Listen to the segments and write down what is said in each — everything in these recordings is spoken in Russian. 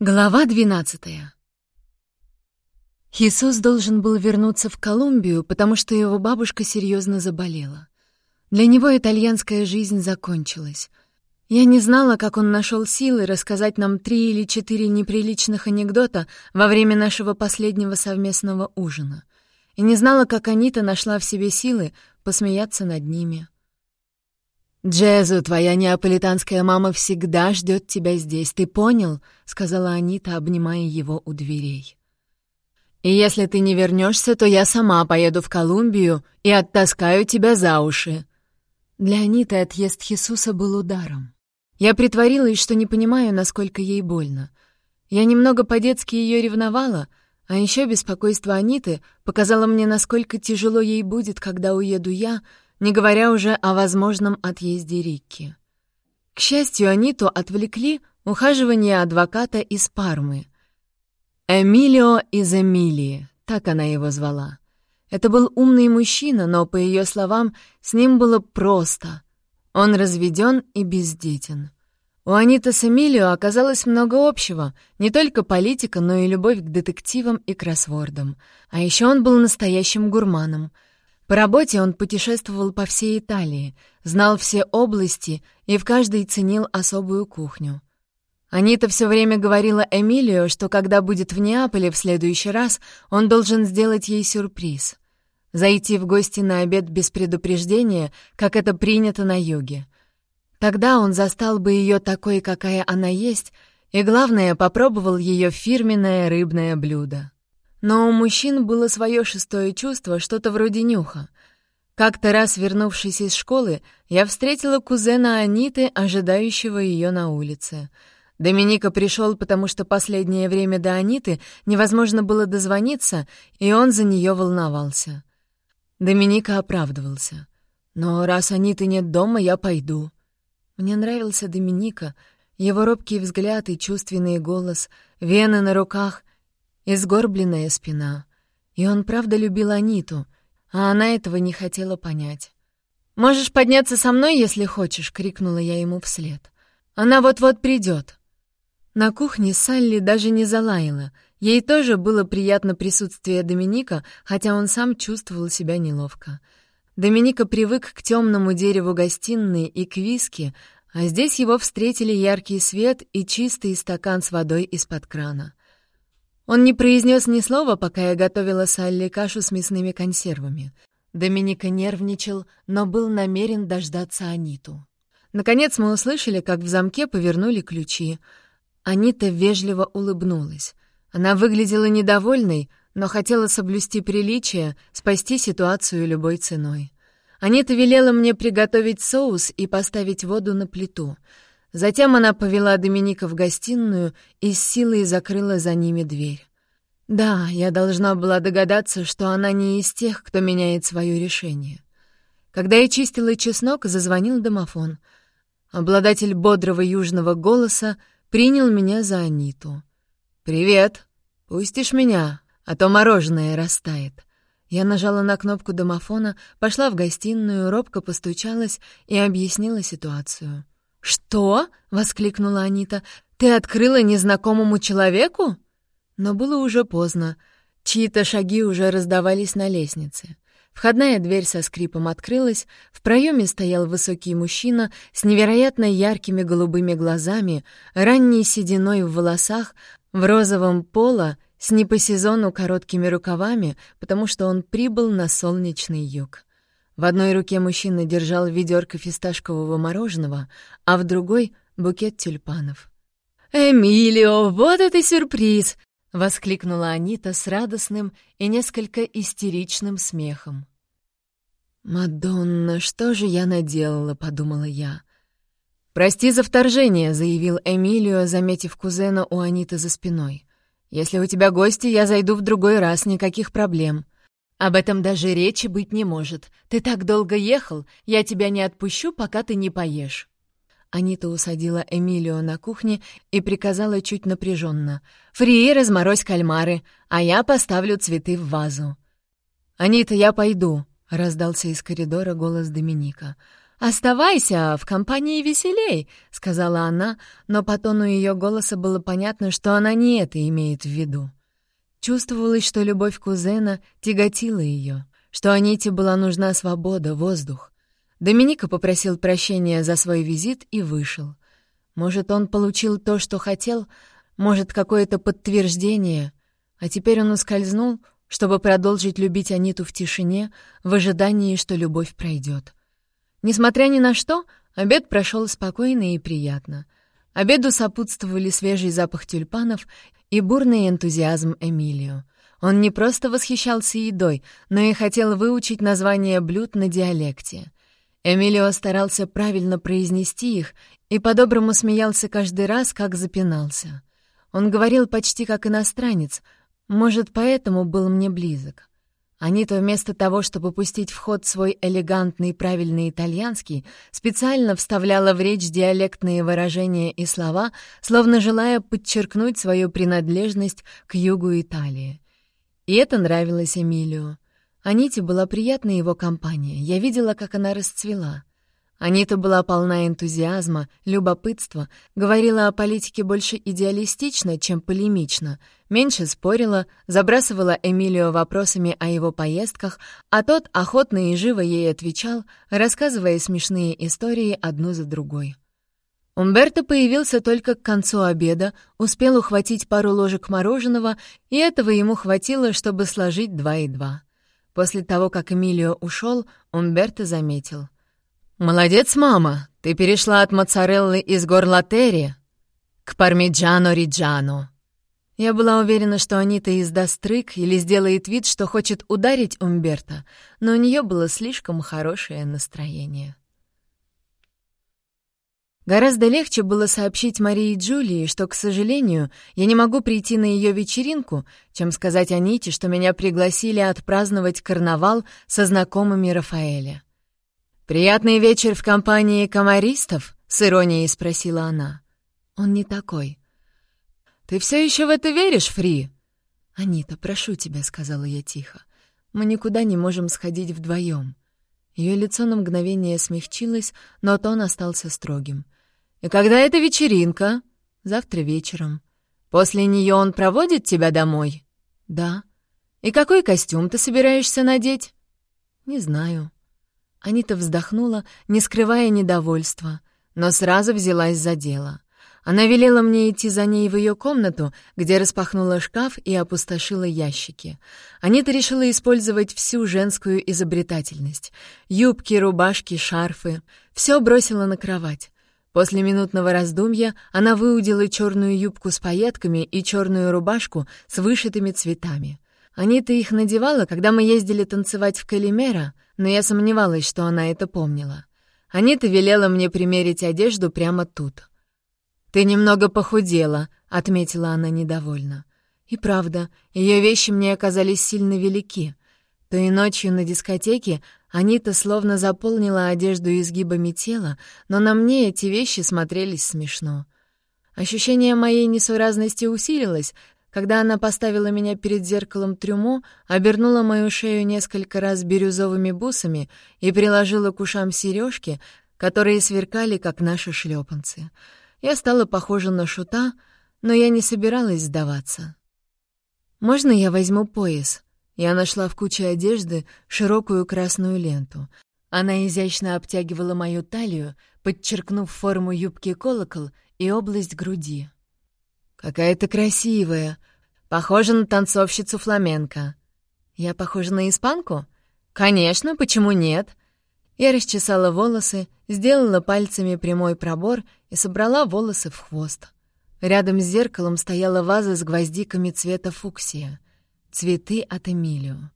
Глава 12 Хисус должен был вернуться в Колумбию, потому что его бабушка серьезно заболела. Для него итальянская жизнь закончилась. Я не знала, как он нашел силы рассказать нам три или четыре неприличных анекдота во время нашего последнего совместного ужина. И не знала, как Анита нашла в себе силы посмеяться над ними. «Джезу, твоя неаполитанская мама всегда ждет тебя здесь, ты понял?» — сказала Анита, обнимая его у дверей. «И если ты не вернешься, то я сама поеду в Колумбию и оттаскаю тебя за уши». Для Аниты отъезд Хисуса был ударом. Я притворилась, что не понимаю, насколько ей больно. Я немного по-детски ее ревновала, а еще беспокойство Аниты показало мне, насколько тяжело ей будет, когда уеду я — не говоря уже о возможном отъезде Рикки. К счастью, Аниту отвлекли ухаживание адвоката из Пармы. Эмилио из Эмилии, так она его звала. Это был умный мужчина, но, по ее словам, с ним было просто. Он разведен и бездетен. У Аниты с Эмилио оказалось много общего, не только политика, но и любовь к детективам и кроссвордам. А еще он был настоящим гурманом — по работе он путешествовал по всей Италии, знал все области и в каждой ценил особую кухню. Анита все время говорила Эмилио, что когда будет в Неаполе в следующий раз, он должен сделать ей сюрприз. Зайти в гости на обед без предупреждения, как это принято на юге. Тогда он застал бы ее такой, какая она есть, и, главное, попробовал ее фирменное рыбное блюдо. Но у мужчин было свое шестое чувство, что-то вроде нюха. Как-то раз, вернувшись из школы, я встретила кузена Аниты, ожидающего ее на улице. Доминика пришел, потому что последнее время до Аниты невозможно было дозвониться, и он за нее волновался. Доминика оправдывался. «Но раз Аниты нет дома, я пойду». Мне нравился Доминика, его робкий взгляд и чувственный голос, вены на руках, и сгорбленная спина. И он правда любил Аниту, а она этого не хотела понять. «Можешь подняться со мной, если хочешь», — крикнула я ему вслед. «Она вот-вот придет». На кухне Салли даже не залаяла. Ей тоже было приятно присутствие Доминика, хотя он сам чувствовал себя неловко. Доминика привык к темному дереву гостиной и к виски, а здесь его встретили яркий свет и чистый стакан с водой из-под крана. Он не произнес ни слова, пока я готовила Салли кашу с мясными консервами. Доминика нервничал, но был намерен дождаться Аниту. Наконец мы услышали, как в замке повернули ключи. Анита вежливо улыбнулась. Она выглядела недовольной, но хотела соблюсти приличие, спасти ситуацию любой ценой. Анита велела мне приготовить соус и поставить воду на плиту — Затем она повела Доминика в гостиную и с силой закрыла за ними дверь. Да, я должна была догадаться, что она не из тех, кто меняет свое решение. Когда я чистила чеснок, зазвонил домофон. Обладатель бодрого южного голоса принял меня за Аниту. «Привет! Пустишь меня, а то мороженое растает». Я нажала на кнопку домофона, пошла в гостиную, робко постучалась и объяснила ситуацию. «Что?» — воскликнула Анита. «Ты открыла незнакомому человеку?» Но было уже поздно. Чьи-то шаги уже раздавались на лестнице. Входная дверь со скрипом открылась, в проеме стоял высокий мужчина с невероятно яркими голубыми глазами, ранней сединой в волосах, в розовом поло, с не по сезону короткими рукавами, потому что он прибыл на солнечный юг. В одной руке мужчина держал ведерко фисташкового мороженого, а в другой — букет тюльпанов. «Эмилио, вот это сюрприз!» — воскликнула Анита с радостным и несколько истеричным смехом. «Мадонна, что же я наделала?» — подумала я. «Прости за вторжение», — заявил Эмилио, заметив кузена у Аниты за спиной. «Если у тебя гости, я зайду в другой раз, никаких проблем». «Об этом даже речи быть не может. Ты так долго ехал, я тебя не отпущу, пока ты не поешь». Анита усадила Эмилио на кухне и приказала чуть напряженно. «Фри, разморозь кальмары, а я поставлю цветы в вазу». «Анита, я пойду», — раздался из коридора голос Доминика. «Оставайся, в компании веселей», — сказала она, но по тону ее голоса было понятно, что она не это имеет в виду. Чувствовалось, что любовь кузена тяготила ее, что Аните была нужна свобода, воздух. Доминика попросил прощения за свой визит и вышел. Может, он получил то, что хотел, может, какое-то подтверждение, а теперь он ускользнул, чтобы продолжить любить Аниту в тишине, в ожидании, что любовь пройдет. Несмотря ни на что, обед прошел спокойно и приятно. Обеду сопутствовали свежий запах тюльпанов и бурный энтузиазм Эмилио. Он не просто восхищался едой, но и хотел выучить названия блюд на диалекте. Эмилио старался правильно произнести их и по-доброму смеялся каждый раз, как запинался. Он говорил почти как иностранец, может, поэтому был мне близок. Анита вместо того, чтобы пустить в ход свой элегантный правильный итальянский, специально вставляла в речь диалектные выражения и слова, словно желая подчеркнуть свою принадлежность к югу Италии. И это нравилось Эмилио. Аните была приятна его компания, я видела, как она расцвела — Анита была полна энтузиазма, любопытства, говорила о политике больше идеалистично, чем полемично, меньше спорила, забрасывала Эмилио вопросами о его поездках, а тот охотно и живо ей отвечал, рассказывая смешные истории одну за другой. Умберто появился только к концу обеда, успел ухватить пару ложек мороженого, и этого ему хватило, чтобы сложить два и два. После того, как Эмилио ушел, Умберто заметил — «Молодец, мама! Ты перешла от моцареллы из гор Латери к пармиджано-риджано». Я была уверена, что Анита издаст трык или сделает вид, что хочет ударить Умберто, но у нее было слишком хорошее настроение. Гораздо легче было сообщить Марии Джулии, что, к сожалению, я не могу прийти на ее вечеринку, чем сказать Аните, что меня пригласили отпраздновать карнавал со знакомыми Рафаэля. «Приятный вечер в компании комаристов?» — с иронией спросила она. «Он не такой». «Ты все еще в это веришь, Фри?» «Анита, прошу тебя», — сказала я тихо. «Мы никуда не можем сходить вдвоем». Ее лицо на мгновение смягчилось, но тон остался строгим. «И когда эта вечеринка?» «Завтра вечером». «После нее он проводит тебя домой?» «Да». «И какой костюм ты собираешься надеть?» «Не знаю». Анита вздохнула, не скрывая недовольства, но сразу взялась за дело. Она велела мне идти за ней в ее комнату, где распахнула шкаф и опустошила ящики. Анита решила использовать всю женскую изобретательность. Юбки, рубашки, шарфы. Все бросила на кровать. После минутного раздумья она выудила черную юбку с пайетками и черную рубашку с вышитыми цветами. Анита их надевала, когда мы ездили танцевать в Калимера — но я сомневалась, что она это помнила. Анита велела мне примерить одежду прямо тут. «Ты немного похудела», — отметила она недовольно. И правда, ее вещи мне оказались сильно велики. Той ночью на дискотеке Анита словно заполнила одежду изгибами тела, но на мне эти вещи смотрелись смешно. Ощущение моей несуразности усилилось, когда она поставила меня перед зеркалом трюмо, обернула мою шею несколько раз бирюзовыми бусами и приложила к ушам сережки, которые сверкали, как наши шлепанцы. Я стала похожа на шута, но я не собиралась сдаваться. «Можно я возьму пояс?» Я нашла в куче одежды широкую красную ленту. Она изящно обтягивала мою талию, подчеркнув форму юбки колокол и область груди. «Какая ты красивая! Похожа на танцовщицу фламенко». «Я похожа на испанку?» «Конечно, почему нет?» Я расчесала волосы, сделала пальцами прямой пробор и собрала волосы в хвост. Рядом с зеркалом стояла ваза с гвоздиками цвета фуксия. Цветы от Эмилио.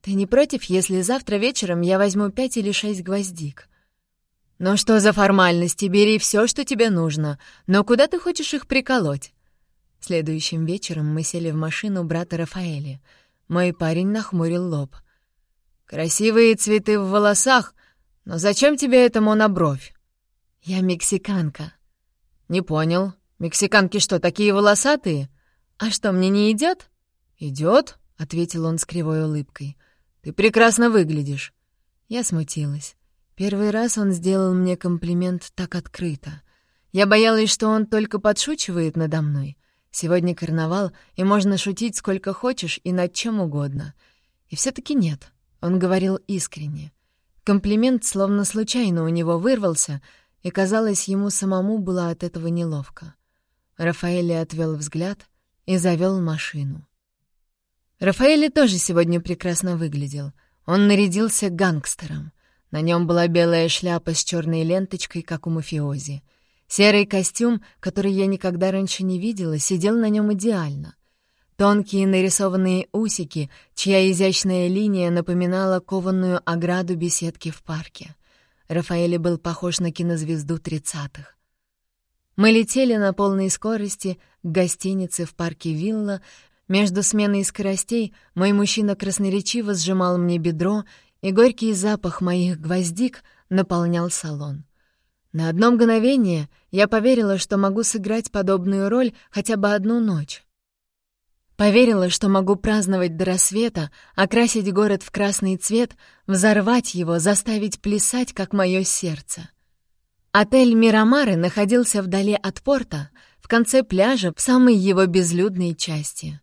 «Ты не против, если завтра вечером я возьму пять или шесть гвоздик?» «Ну что за формальности? Бери все, что тебе нужно. Но куда ты хочешь их приколоть?» Следующим вечером мы сели в машину брата Рафаэля. Мой парень нахмурил лоб. «Красивые цветы в волосах, но зачем тебе это монобровь?» «Я мексиканка». «Не понял. Мексиканки что, такие волосатые? А что, мне не идет? Идет, ответил он с кривой улыбкой. «Ты прекрасно выглядишь». Я смутилась. Первый раз он сделал мне комплимент так открыто. Я боялась, что он только подшучивает надо мной. Сегодня карнавал, и можно шутить сколько хочешь и над чем угодно. И все таки нет. Он говорил искренне. Комплимент словно случайно у него вырвался, и, казалось, ему самому было от этого неловко. Рафаэль отвел взгляд и завел машину. Рафаэль тоже сегодня прекрасно выглядел. Он нарядился гангстером. На нем была белая шляпа с черной ленточкой, как у мафиози. Серый костюм, который я никогда раньше не видела, сидел на нем идеально. Тонкие нарисованные усики, чья изящная линия напоминала кованную ограду беседки в парке. Рафаэль был похож на кинозвезду тридцатых. Мы летели на полной скорости к гостинице в парке «Вилла». Между сменой скоростей мой мужчина красноречиво сжимал мне бедро и горький запах моих гвоздик наполнял салон. На одно мгновение я поверила, что могу сыграть подобную роль хотя бы одну ночь. Поверила, что могу праздновать до рассвета, окрасить город в красный цвет, взорвать его, заставить плясать, как мое сердце. Отель «Мирамары» находился вдали от порта, в конце пляжа, в самой его безлюдной части.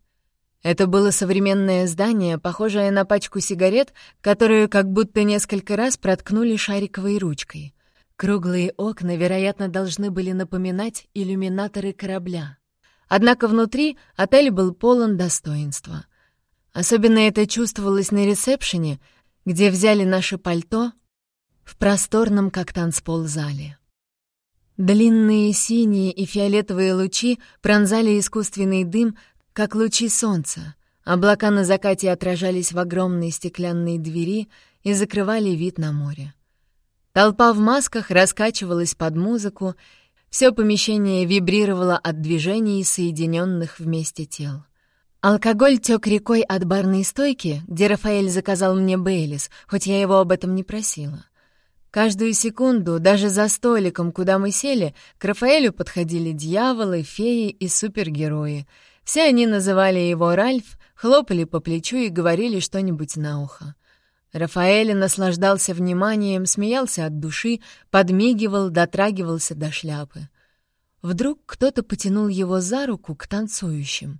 Это было современное здание, похожее на пачку сигарет, которую как будто несколько раз проткнули шариковой ручкой. Круглые окна, вероятно, должны были напоминать иллюминаторы корабля. Однако внутри отель был полон достоинства. Особенно это чувствовалось на ресепшене, где взяли наше пальто в просторном, как танцпол, зале. Длинные синие и фиолетовые лучи пронзали искусственный дым, как лучи солнца. Облака на закате отражались в огромной стеклянной двери и закрывали вид на море. Толпа в масках раскачивалась под музыку, все помещение вибрировало от движений, соединенных вместе тел. Алкоголь тек рекой от барной стойки, где Рафаэль заказал мне Бейлис, хоть я его об этом не просила. Каждую секунду, даже за столиком, куда мы сели, к Рафаэлю подходили дьяволы, феи и супергерои — все они называли его Ральф, хлопали по плечу и говорили что-нибудь на ухо. Рафаэль наслаждался вниманием, смеялся от души, подмигивал, дотрагивался до шляпы. Вдруг кто-то потянул его за руку к танцующим.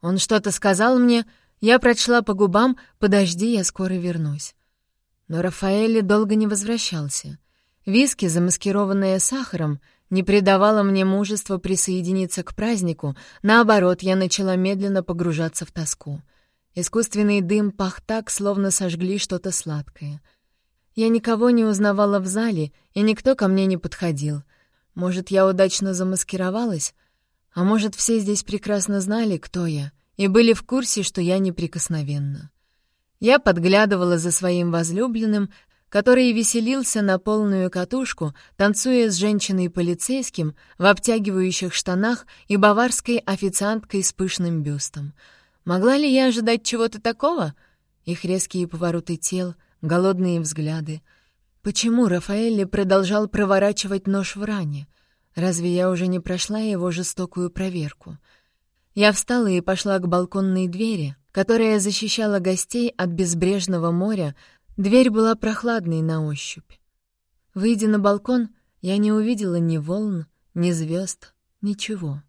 Он что-то сказал мне, я прочла по губам «Подожди, я скоро вернусь». Но Рафаэль долго не возвращался. Виски, замаскированные сахаром — не придавало мне мужества присоединиться к празднику, наоборот, я начала медленно погружаться в тоску. Искусственный дым пах так, словно сожгли что-то сладкое. Я никого не узнавала в зале, и никто ко мне не подходил. Может, я удачно замаскировалась? А может, все здесь прекрасно знали, кто я, и были в курсе, что я неприкосновенна. Я подглядывала за своим возлюбленным, который веселился на полную катушку, танцуя с женщиной-полицейским в обтягивающих штанах и баварской официанткой с пышным бюстом. Могла ли я ожидать чего-то такого? Их резкие повороты тел, голодные взгляды. Почему Рафаэлли продолжал проворачивать нож в ране? Разве я уже не прошла его жестокую проверку? Я встала и пошла к балконной двери, которая защищала гостей от безбрежного моря, Дверь была прохладной на ощупь. Выйдя на балкон, я не увидела ни волн, ни звезд, ничего.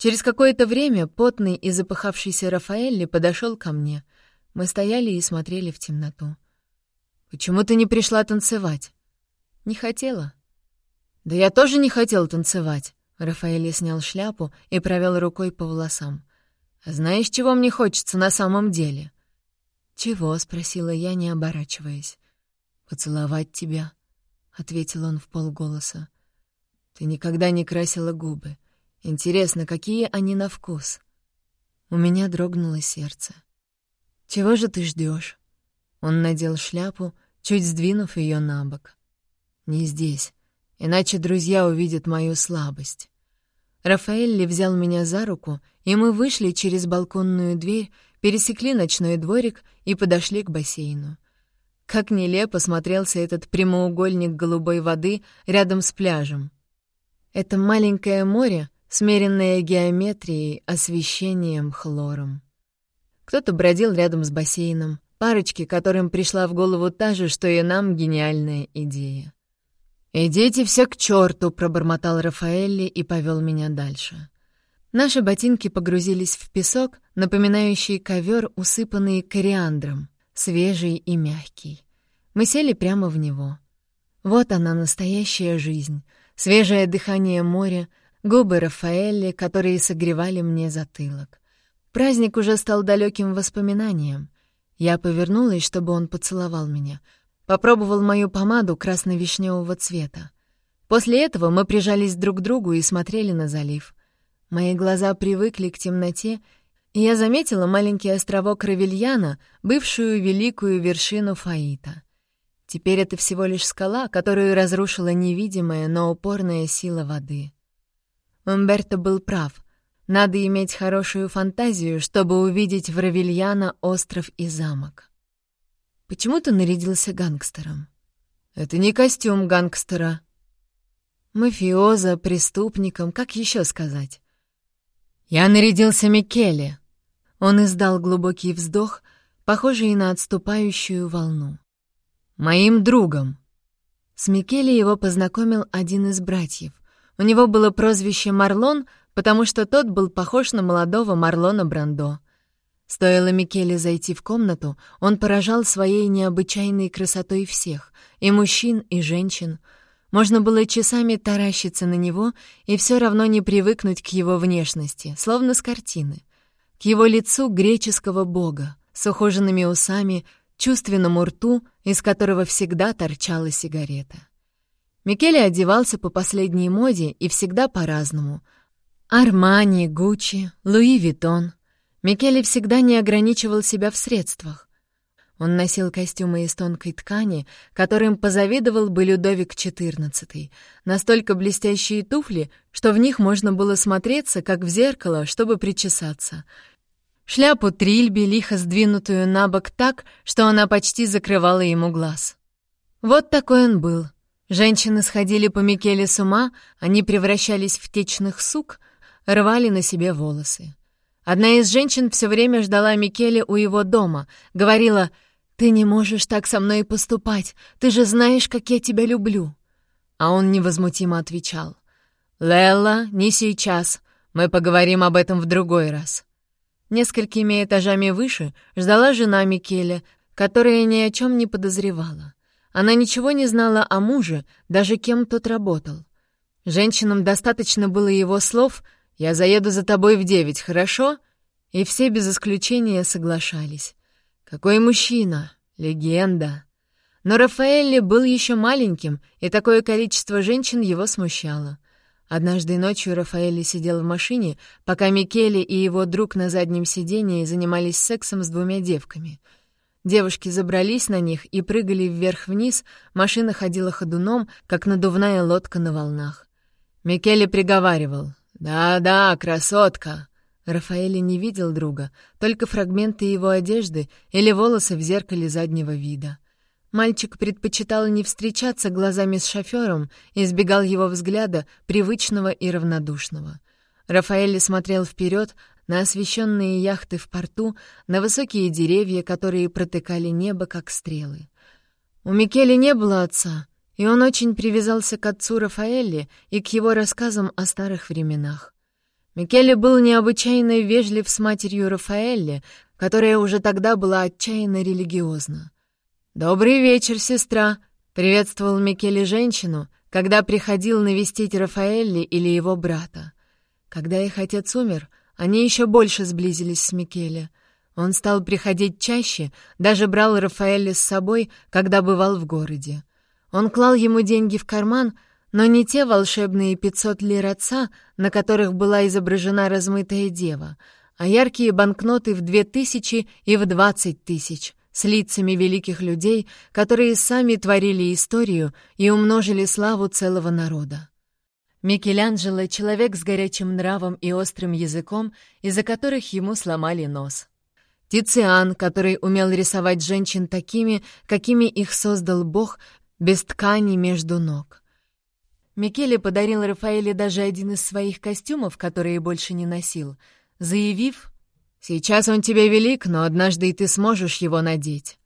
Через какое-то время потный и запыхавшийся Рафаэлли подошел ко мне. Мы стояли и смотрели в темноту. «Почему ты не пришла танцевать?» «Не хотела». «Да я тоже не хотел танцевать». Рафаэль снял шляпу и провел рукой по волосам. «А знаешь, чего мне хочется на самом деле?» «Чего?» — спросила я, не оборачиваясь. «Поцеловать тебя», — ответил он в полголоса. «Ты никогда не красила губы. Интересно, какие они на вкус?» У меня дрогнуло сердце. «Чего же ты ждешь? Он надел шляпу, чуть сдвинув ее на бок. «Не здесь, иначе друзья увидят мою слабость». Рафаэль взял меня за руку, и мы вышли через балконную дверь, пересекли ночной дворик и подошли к бассейну. Как нелепо смотрелся этот прямоугольник голубой воды рядом с пляжем. Это маленькое море, смеренное геометрией, освещением, хлором. Кто-то бродил рядом с бассейном, парочки, которым пришла в голову та же, что и нам гениальная идея. «Идите все к черту!» — пробормотал Рафаэлли и повел меня дальше. Наши ботинки погрузились в песок, напоминающий ковер, усыпанный кориандром, свежий и мягкий. Мы сели прямо в него. Вот она, настоящая жизнь, свежее дыхание моря, губы Рафаэлли, которые согревали мне затылок. Праздник уже стал далеким воспоминанием. Я повернулась, чтобы он поцеловал меня. Попробовал мою помаду красно-вишневого цвета. После этого мы прижались друг к другу и смотрели на залив — Мои глаза привыкли к темноте, и я заметила маленький островок Равильяна, бывшую великую вершину Фаита. Теперь это всего лишь скала, которую разрушила невидимая, но упорная сила воды. Умберто был прав. Надо иметь хорошую фантазию, чтобы увидеть в Равильяна остров и замок. Почему ты нарядился гангстером? Это не костюм гангстера. Мафиоза, преступником, как еще сказать? «Я нарядился Микеле». Он издал глубокий вздох, похожий на отступающую волну. «Моим другом». С Микеле его познакомил один из братьев. У него было прозвище Марлон, потому что тот был похож на молодого Марлона Брандо. Стоило Микеле зайти в комнату, он поражал своей необычайной красотой всех — и мужчин, и женщин — можно было часами таращиться на него и все равно не привыкнуть к его внешности, словно с картины. К его лицу греческого бога, с ухоженными усами, чувственному рту, из которого всегда торчала сигарета. Микеле одевался по последней моде и всегда по-разному. Армани, Гуччи, Луи Виттон. Микеле всегда не ограничивал себя в средствах. Он носил костюмы из тонкой ткани, которым позавидовал бы Людовик XIV, настолько блестящие туфли, что в них можно было смотреться, как в зеркало, чтобы причесаться. Шляпу трильби, лихо сдвинутую на бок так, что она почти закрывала ему глаз. Вот такой он был. Женщины сходили по Микеле с ума, они превращались в течных сук, рвали на себе волосы. Одна из женщин все время ждала Микеле у его дома, говорила — «Ты не можешь так со мной поступать, ты же знаешь, как я тебя люблю». А он невозмутимо отвечал. «Лелла, не сейчас, мы поговорим об этом в другой раз». Несколькими этажами выше ждала жена Микеля, которая ни о чем не подозревала. Она ничего не знала о муже, даже кем тот работал. Женщинам достаточно было его слов «Я заеду за тобой в девять, хорошо?» И все без исключения соглашались. Какой мужчина! Легенда! Но Рафаэлли был еще маленьким, и такое количество женщин его смущало. Однажды ночью Рафаэлли сидел в машине, пока Микеле и его друг на заднем сидении занимались сексом с двумя девками. Девушки забрались на них и прыгали вверх-вниз, машина ходила ходуном, как надувная лодка на волнах. Микеле приговаривал «Да-да, красотка!» Рафаэли не видел друга, только фрагменты его одежды или волосы в зеркале заднего вида. Мальчик предпочитал не встречаться глазами с шофёром и избегал его взгляда, привычного и равнодушного. Рафаэлли смотрел вперед на освещенные яхты в порту, на высокие деревья, которые протыкали небо, как стрелы. У Микеле не было отца, и он очень привязался к отцу Рафаэлли и к его рассказам о старых временах. Микеле был необычайно вежлив с матерью Рафаэлли, которая уже тогда была отчаянно религиозна. «Добрый вечер, сестра!» — приветствовал Микеле женщину, когда приходил навестить Рафаэлли или его брата. Когда их отец умер, они еще больше сблизились с Микеле. Он стал приходить чаще, даже брал Рафаэлли с собой, когда бывал в городе. Он клал ему деньги в карман — но не те волшебные пятьсот лир отца, на которых была изображена размытая дева, а яркие банкноты в две тысячи и в двадцать тысяч с лицами великих людей, которые сами творили историю и умножили славу целого народа. Микеланджело — человек с горячим нравом и острым языком, из-за которых ему сломали нос. Тициан, который умел рисовать женщин такими, какими их создал Бог, без ткани между ног. Микеле подарил Рафаэле даже один из своих костюмов, которые больше не носил, заявив Сейчас он тебе велик, но однажды и ты сможешь его надеть».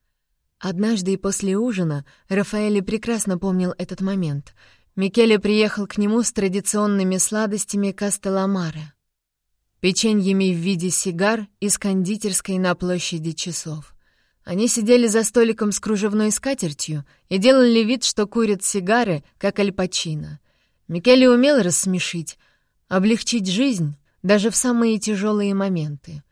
Однажды и после ужина Рафаэль прекрасно помнил этот момент. Микеле приехал к нему с традиционными сладостями Кастеламаре, печеньями в виде сигар из кондитерской на площади часов. Они сидели за столиком с кружевной скатертью и делали вид, что курят сигары, как альпачино. Микеле умел рассмешить, облегчить жизнь даже в самые тяжелые моменты.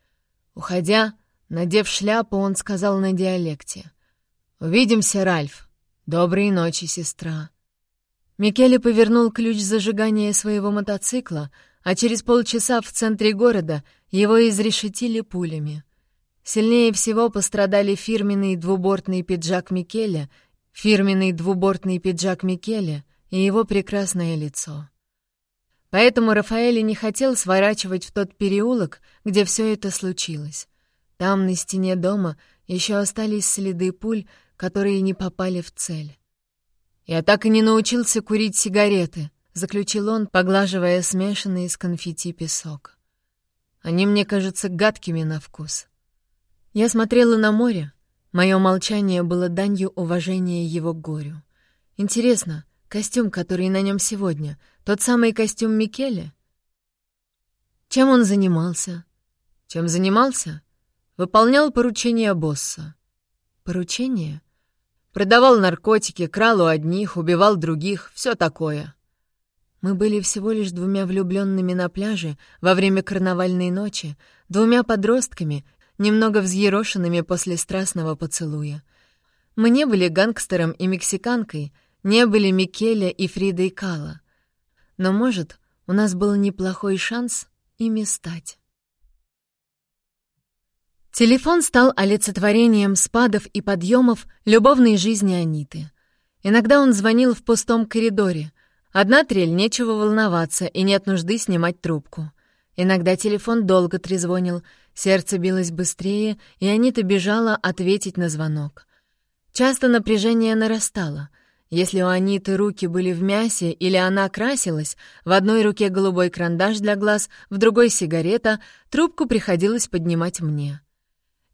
Уходя, надев шляпу, он сказал на диалекте. «Увидимся, Ральф. Доброй ночи, сестра». Микеле повернул ключ зажигания своего мотоцикла, а через полчаса в центре города его изрешетили пулями. Сильнее всего пострадали фирменный двубортный пиджак Микеля, фирменный двубортный пиджак Микеля и его прекрасное лицо. Поэтому Рафаэль не хотел сворачивать в тот переулок, где все это случилось. Там, на стене дома, еще остались следы пуль, которые не попали в цель. «Я так и не научился курить сигареты», — заключил он, поглаживая смешанный с конфетти песок. «Они мне кажутся гадкими на вкус». Я смотрела на море. Мое молчание было данью уважения его горю. Интересно, костюм, который на нем сегодня — тот самый костюм Микеле? Чем он занимался? Чем занимался? Выполнял поручения босса. Поручения? Продавал наркотики, крал у одних, убивал других, все такое. Мы были всего лишь двумя влюбленными на пляже во время карнавальной ночи, двумя подростками, немного взъерошенными после страстного поцелуя. Мы не были гангстером и мексиканкой, не были Микеле и Фридой Кала. Но, может, у нас был неплохой шанс ими стать. Телефон стал олицетворением спадов и подъемов любовной жизни Аниты. Иногда он звонил в пустом коридоре. Одна трель, нечего волноваться, и нет нужды снимать трубку. Иногда телефон долго трезвонил, сердце билось быстрее, и Анита бежала ответить на звонок. Часто напряжение нарастало — если у Аниты руки были в мясе или она красилась, в одной руке голубой карандаш для глаз, в другой сигарета, трубку приходилось поднимать мне.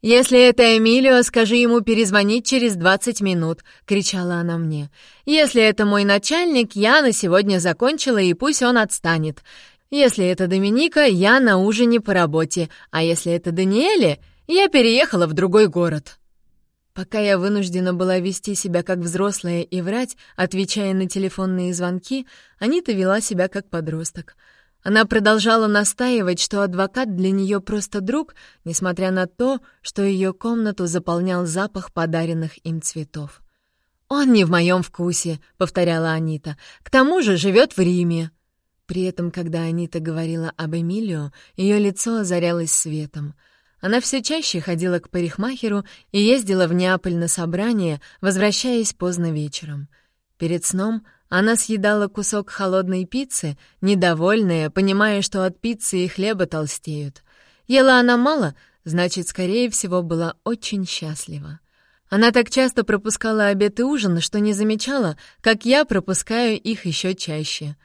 «Если это Эмилио, скажи ему перезвонить через 20 минут», — кричала она мне. «Если это мой начальник, я на сегодня закончила, и пусть он отстанет. Если это Доминика, я на ужине по работе, а если это Даниэле, я переехала в другой город». Пока я вынуждена была вести себя как взрослая и врать, отвечая на телефонные звонки, Анита вела себя как подросток. Она продолжала настаивать, что адвокат для нее просто друг, несмотря на то, что ее комнату заполнял запах подаренных им цветов. «Он не в моем вкусе», — повторяла Анита. «К тому же живет в Риме». При этом, когда Анита говорила об Эмилио, ее лицо озарялось светом — она все чаще ходила к парикмахеру и ездила в Неаполь на собрание, возвращаясь поздно вечером. Перед сном она съедала кусок холодной пиццы, недовольная, понимая, что от пиццы и хлеба толстеют. Ела она мало, значит, скорее всего, была очень счастлива. Она так часто пропускала обед и ужин, что не замечала, как я пропускаю их еще чаще.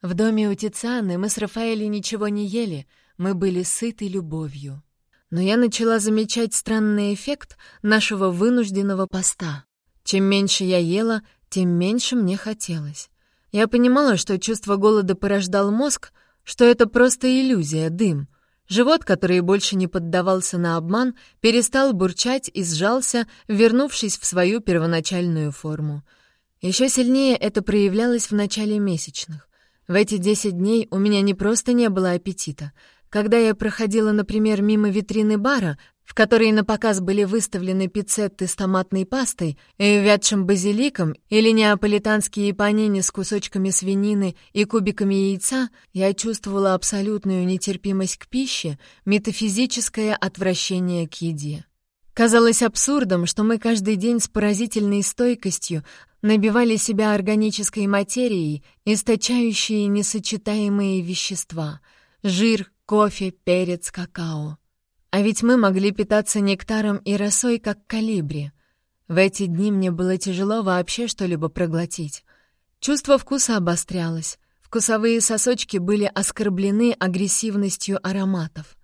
В доме у Тицианы мы с Рафаэлем ничего не ели — мы были сыты любовью. Но я начала замечать странный эффект нашего вынужденного поста. Чем меньше я ела, тем меньше мне хотелось. Я понимала, что чувство голода порождал мозг, что это просто иллюзия, дым. Живот, который больше не поддавался на обман, перестал бурчать и сжался, вернувшись в свою первоначальную форму. Еще сильнее это проявлялось в начале месячных. В эти десять дней у меня не просто не было аппетита — когда я проходила, например, мимо витрины бара, в которой на показ были выставлены пиццетты с томатной пастой, эвядшим базиликом или неаполитанские панини с кусочками свинины и кубиками яйца, я чувствовала абсолютную нетерпимость к пище, метафизическое отвращение к еде. Казалось абсурдом, что мы каждый день с поразительной стойкостью набивали себя органической материей, источающей несочетаемые вещества — жир, кофе, перец, какао. А ведь мы могли питаться нектаром и росой, как калибри. В эти дни мне было тяжело вообще что-либо проглотить. Чувство вкуса обострялось. Вкусовые сосочки были оскорблены агрессивностью ароматов.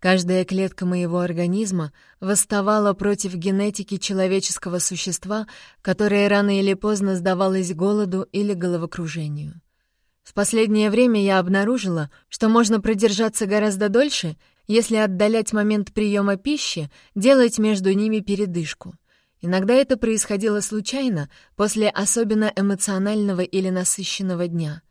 Каждая клетка моего организма восставала против генетики человеческого существа, которое рано или поздно сдавалось голоду или головокружению. В последнее время я обнаружила, что можно продержаться гораздо дольше, если отдалять момент приема пищи, делать между ними передышку. Иногда это происходило случайно, после особенно эмоционального или насыщенного дня.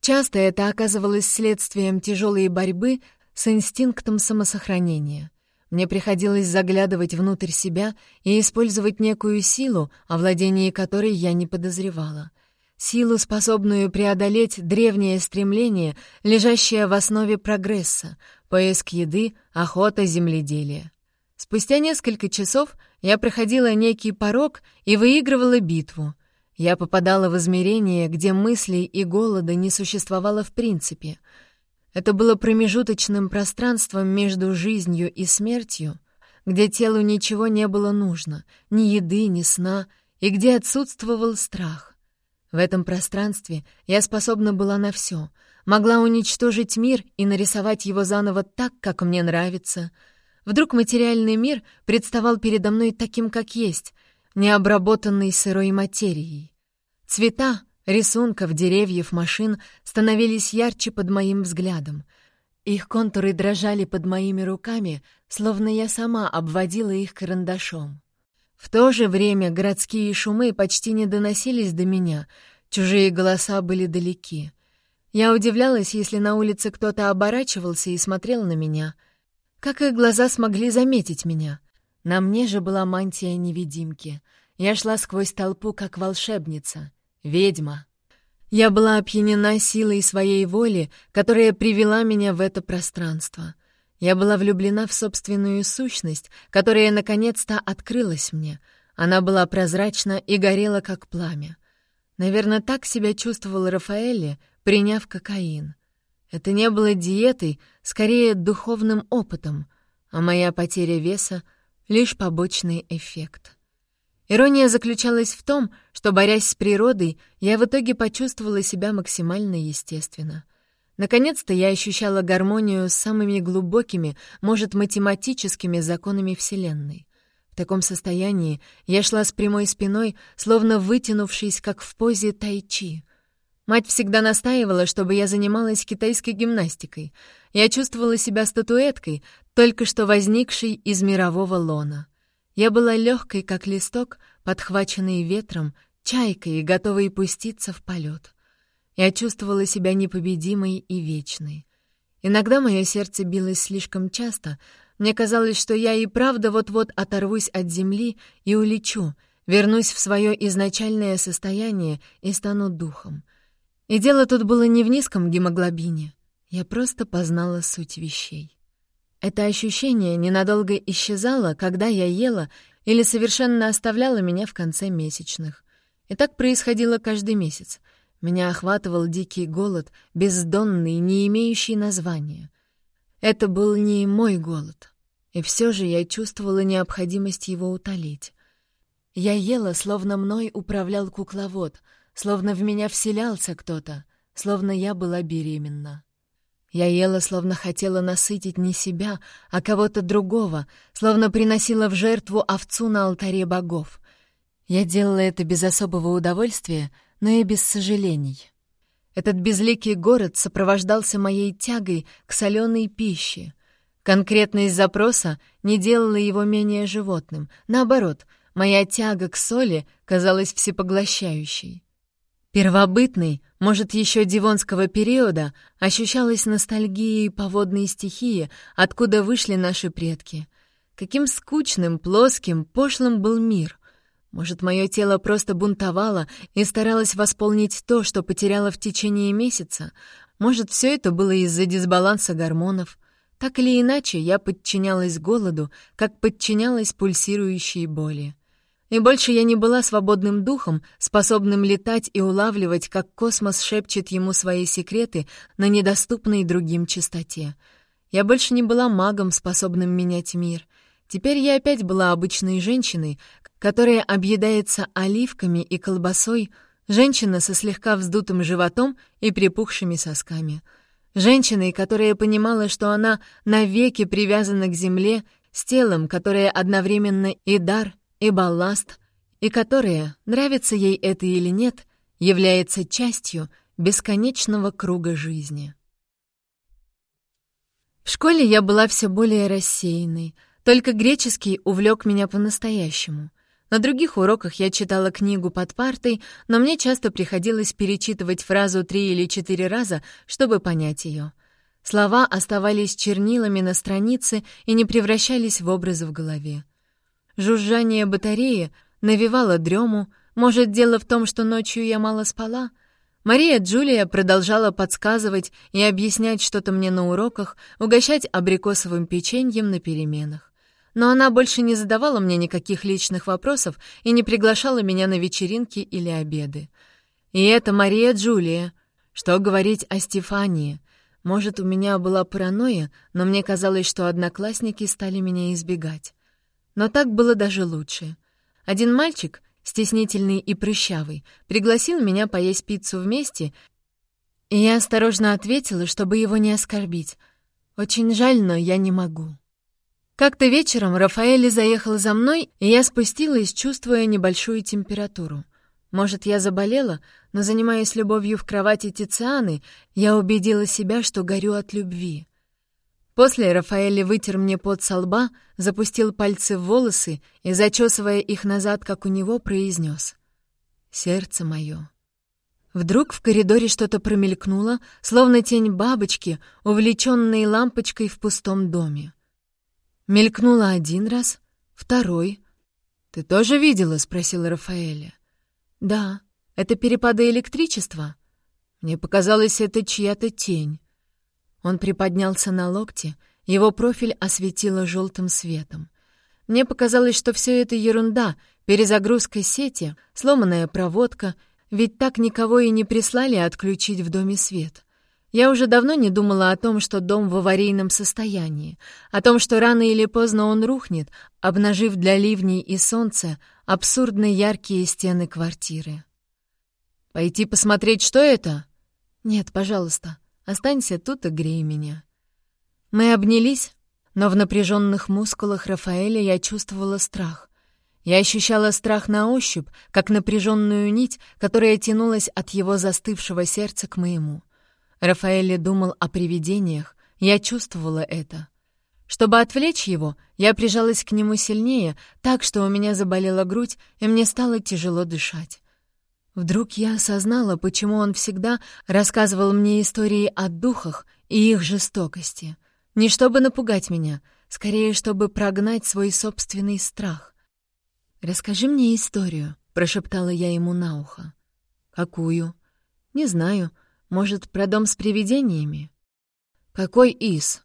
Часто это оказывалось следствием тяжелой борьбы с инстинктом самосохранения. Мне приходилось заглядывать внутрь себя и использовать некую силу, о владении которой я не подозревала. Силу, способную преодолеть древнее стремление, лежащее в основе прогресса, поиск еды, охота, земледелие. Спустя несколько часов я проходила некий порог и выигрывала битву. Я попадала в измерение, где мыслей и голода не существовало в принципе — это было промежуточным пространством между жизнью и смертью, где телу ничего не было нужно, ни еды, ни сна, и где отсутствовал страх. В этом пространстве я способна была на все, могла уничтожить мир и нарисовать его заново так, как мне нравится. Вдруг материальный мир представал передо мной таким, как есть, необработанный сырой материей. Цвета, Рисунков, деревьев, машин становились ярче под моим взглядом. Их контуры дрожали под моими руками, словно я сама обводила их карандашом. В то же время городские шумы почти не доносились до меня, чужие голоса были далеки. Я удивлялась, если на улице кто-то оборачивался и смотрел на меня. Как их глаза смогли заметить меня? На мне же была мантия невидимки. Я шла сквозь толпу, как волшебница — ведьма. Я была опьянена силой своей воли, которая привела меня в это пространство. Я была влюблена в собственную сущность, которая наконец-то открылась мне. Она была прозрачна и горела, как пламя. Наверное, так себя чувствовал Рафаэле, приняв кокаин. Это не было диетой, скорее духовным опытом, а моя потеря веса — лишь побочный эффект. Ирония заключалась в том, что, борясь с природой, я в итоге почувствовала себя максимально естественно. Наконец-то я ощущала гармонию с самыми глубокими, может, математическими законами Вселенной. В таком состоянии я шла с прямой спиной, словно вытянувшись, как в позе тайчи. Мать всегда настаивала, чтобы я занималась китайской гимнастикой. Я чувствовала себя статуэткой, только что возникшей из мирового лона. Я была легкой, как листок, подхваченный ветром, чайкой, готовой пуститься в полет. Я чувствовала себя непобедимой и вечной. Иногда мое сердце билось слишком часто. Мне казалось, что я и правда вот-вот оторвусь от земли и улечу, вернусь в свое изначальное состояние и стану духом. И дело тут было не в низком гемоглобине. Я просто познала суть вещей. Это ощущение ненадолго исчезало, когда я ела, или совершенно оставляло меня в конце месячных. И так происходило каждый месяц. Меня охватывал дикий голод, бездонный, не имеющий названия. Это был не мой голод. И все же я чувствовала необходимость его утолить. Я ела, словно мной управлял кукловод, словно в меня вселялся кто-то, словно я была беременна. Я ела, словно хотела насытить не себя, а кого-то другого, словно приносила в жертву овцу на алтаре богов. Я делала это без особого удовольствия, но и без сожалений. Этот безликий город сопровождался моей тягой к соленой пище. Конкретность запроса не делала его менее животным. Наоборот, моя тяга к соли казалась всепоглощающей. Первобытный, может, еще дивонского периода, ощущалась ностальгией по водной стихии, откуда вышли наши предки. Каким скучным, плоским, пошлым был мир. Может, мое тело просто бунтовало и старалось восполнить то, что потеряло в течение месяца. Может, все это было из-за дисбаланса гормонов. Так или иначе, я подчинялась голоду, как подчинялась пульсирующей боли. И больше я не была свободным духом, способным летать и улавливать, как космос шепчет ему свои секреты на недоступной другим частоте. Я больше не была магом, способным менять мир. Теперь я опять была обычной женщиной, которая объедается оливками и колбасой, женщина со слегка вздутым животом и припухшими сосками. Женщиной, которая понимала, что она навеки привязана к земле, с телом, которое одновременно и дар, и балласт, и которое, нравится ей это или нет, является частью бесконечного круга жизни. В школе я была все более рассеянной, только греческий увлек меня по-настоящему. На других уроках я читала книгу под партой, но мне часто приходилось перечитывать фразу три или четыре раза, чтобы понять ее. Слова оставались чернилами на странице и не превращались в образы в голове. Жужжание батареи навевало дрему, может, дело в том, что ночью я мало спала? Мария Джулия продолжала подсказывать и объяснять что-то мне на уроках, угощать абрикосовым печеньем на переменах. Но она больше не задавала мне никаких личных вопросов и не приглашала меня на вечеринки или обеды. И это Мария Джулия. Что говорить о Стефании? Может, у меня была паранойя, но мне казалось, что одноклассники стали меня избегать. Но так было даже лучше. Один мальчик, стеснительный и прыщавый, пригласил меня поесть пиццу вместе, и я осторожно ответила, чтобы его не оскорбить. Очень жаль, но я не могу. Как-то вечером Рафаэль заехал за мной, и я спустилась, чувствуя небольшую температуру. Может, я заболела, но, занимаясь любовью в кровати Тицианы, я убедила себя, что горю от любви. После Рафаэль вытер мне пот со лба, запустил пальцы в волосы и, зачесывая их назад, как у него, произнес: «Сердце мое». Вдруг в коридоре что-то промелькнуло, словно тень бабочки, увлеченной лампочкой в пустом доме. Мелькнула один раз, второй. «Ты тоже видела?» — спросила Рафаэля. «Да, это перепады электричества. Мне показалось, это чья-то тень». Он приподнялся на локте, его профиль осветило желтым светом. Мне показалось, что все это ерунда, перезагрузка сети, сломанная проводка, ведь так никого и не прислали отключить в доме свет. Я уже давно не думала о том, что дом в аварийном состоянии, о том, что рано или поздно он рухнет, обнажив для ливней и солнца абсурдно яркие стены квартиры. «Пойти посмотреть, что это?» «Нет, пожалуйста, останься тут и грей меня». Мы обнялись, но в напряженных мускулах Рафаэля я чувствовала страх. Я ощущала страх на ощупь, как напряженную нить, которая тянулась от его застывшего сердца к моему. Рафаэль думал о привидениях, я чувствовала это. Чтобы отвлечь его, я прижалась к нему сильнее, так что у меня заболела грудь, и мне стало тяжело дышать. Вдруг я осознала, почему он всегда рассказывал мне истории о духах и их жестокости. Не чтобы напугать меня, скорее, чтобы прогнать свой собственный страх. «Расскажи мне историю», — прошептала я ему на ухо. «Какую?» «Не знаю. Может, про дом с привидениями?» «Какой из?»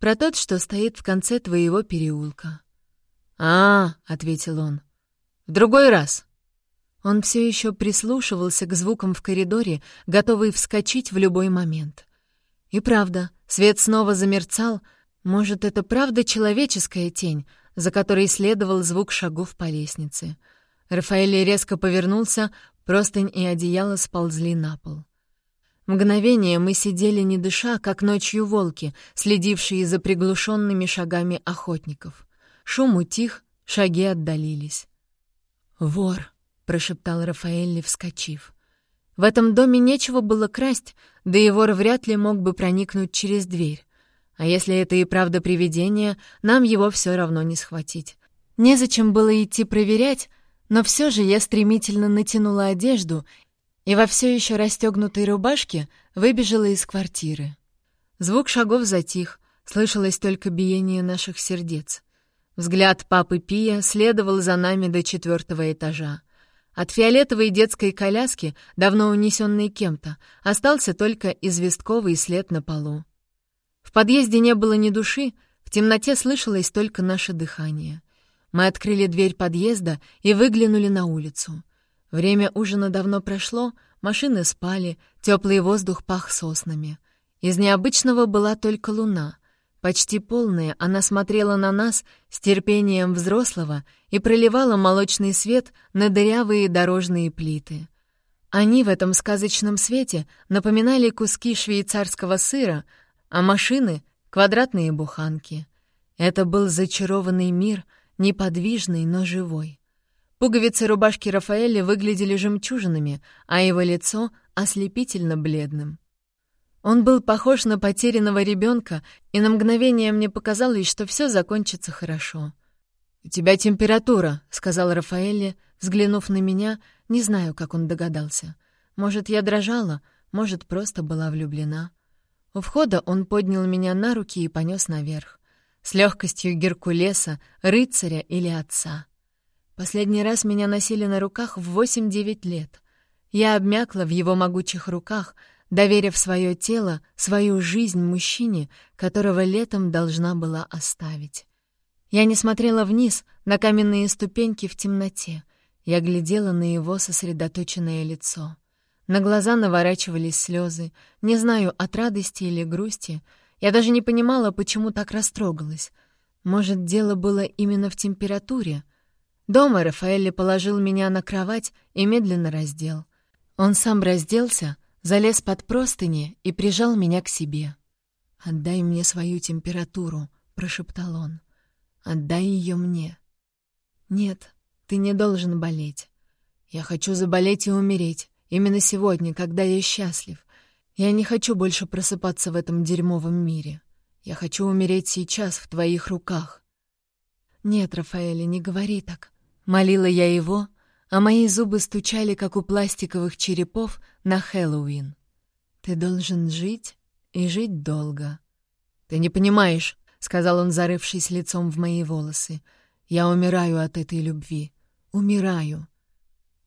Про тот, что стоит в конце твоего переулка. А, ответил он. В другой раз. Он все еще прислушивался к звукам в коридоре, готовый вскочить в любой момент. И правда, свет снова замерцал. Может, это правда человеческая тень, за которой следовал звук шагов по лестнице. Рафаэль резко повернулся, простынь и одеяло сползли на пол. Мгновение мы сидели не дыша, как ночью волки, следившие за приглушенными шагами охотников. Шум утих, шаги отдалились. «Вор!» — прошептал Рафаэлли, вскочив. В этом доме нечего было красть, да и вор вряд ли мог бы проникнуть через дверь. А если это и правда привидение, нам его все равно не схватить. Незачем было идти проверять, но все же я стремительно натянула одежду и во все еще расстегнутой рубашке выбежала из квартиры. Звук шагов затих, слышалось только биение наших сердец. Взгляд папы Пия следовал за нами до четвертого этажа. От фиолетовой детской коляски, давно унесенной кем-то, остался только известковый след на полу. В подъезде не было ни души, в темноте слышалось только наше дыхание. Мы открыли дверь подъезда и выглянули на улицу. Время ужина давно прошло, машины спали, теплый воздух пах соснами. Из необычного была только луна. Почти полная, она смотрела на нас с терпением взрослого и проливала молочный свет на дырявые дорожные плиты. Они в этом сказочном свете напоминали куски швейцарского сыра, а машины — квадратные буханки. Это был зачарованный мир, неподвижный, но живой. Пуговицы рубашки Рафаэля выглядели жемчужинами, а его лицо — ослепительно бледным. Он был похож на потерянного ребенка, и на мгновение мне показалось, что все закончится хорошо. «У тебя температура», — сказал Рафаэле, взглянув на меня, не знаю, как он догадался. Может, я дрожала, может, просто была влюблена. У входа он поднял меня на руки и понес наверх. С легкостью Геркулеса, рыцаря или отца. Последний раз меня носили на руках в восемь-девять лет. Я обмякла в его могучих руках, доверив свое тело, свою жизнь мужчине, которого летом должна была оставить. Я не смотрела вниз, на каменные ступеньки в темноте. Я глядела на его сосредоточенное лицо. На глаза наворачивались слезы, не знаю, от радости или грусти. Я даже не понимала, почему так растрогалась. Может, дело было именно в температуре — Дома Рафаэлли положил меня на кровать и медленно раздел. Он сам разделся, залез под простыни и прижал меня к себе. «Отдай мне свою температуру», — прошептал он. «Отдай ее мне». «Нет, ты не должен болеть. Я хочу заболеть и умереть, именно сегодня, когда я счастлив. Я не хочу больше просыпаться в этом дерьмовом мире. Я хочу умереть сейчас в твоих руках». «Нет, Рафаэля, не говори так. Молила я его, а мои зубы стучали, как у пластиковых черепов на Хэллоуин. «Ты должен жить и жить долго». «Ты не понимаешь», — сказал он, зарывшись лицом в мои волосы. «Я умираю от этой любви. Умираю».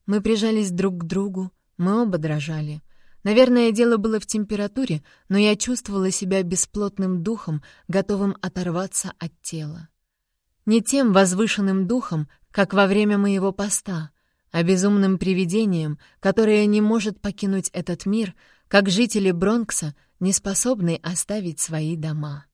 Мы прижались друг к другу, мы оба дрожали. Наверное, дело было в температуре, но я чувствовала себя бесплотным духом, готовым оторваться от тела. Не тем возвышенным духом, как во время моего поста, а безумным привидением, которое не может покинуть этот мир, как жители Бронкса, не способны оставить свои дома.